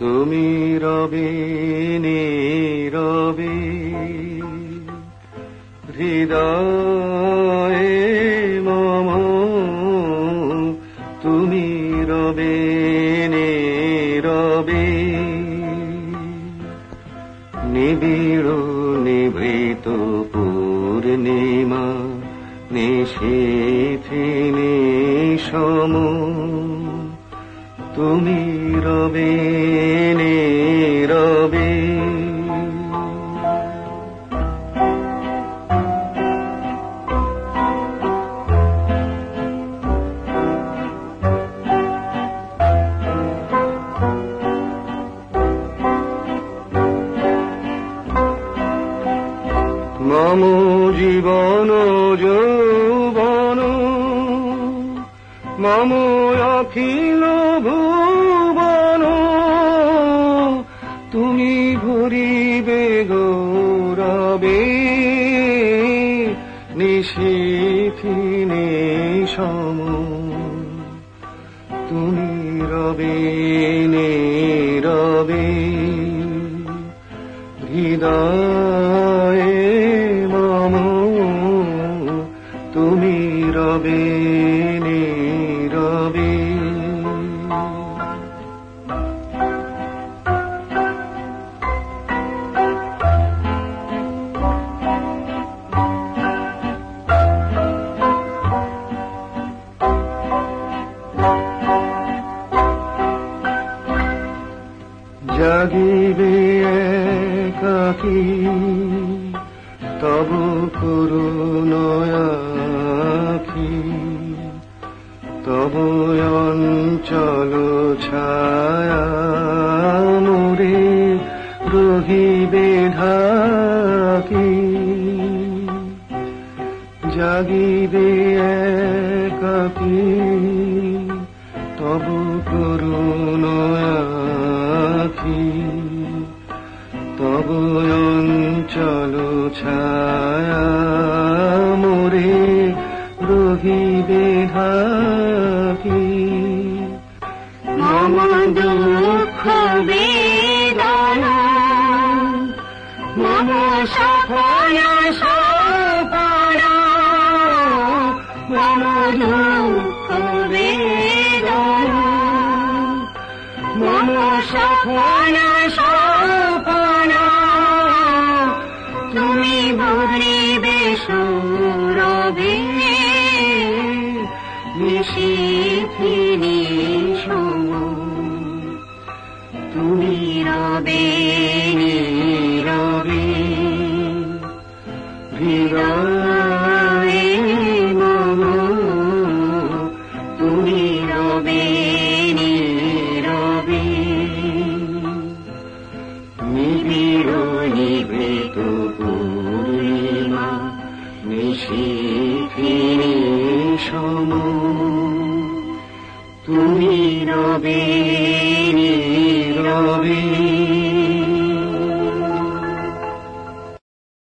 রবে নীরবে হৃদয়ে মম তুমি রবে নীরবে নিবিড় নিভৃত পূর্ণিমা নিশীথিনী সম তুমি রবে নীরবে মম জীবন ভুবন নিশীথিনে সম। তুমি রবে নীরবে। হৃদয়ে মম। তুমি রবে। জাগিবে একাকি তব করুণয়াখি তব অঞ্চল ছায়া মোরে রহিবে ঢাকি। জাগিবে একাকি তব করুণয়াখি তব অঞ্চল ছায়া মোরে রহিবে ঢাকি মম দুঃখ দুঃখ সফল সপনা তুমি ভরিবে সৌরভে নিশীথিনী সম তুমি রবে নীরবে। হৃদয়ে মিশে ফিরে সম তুমি রবে রবে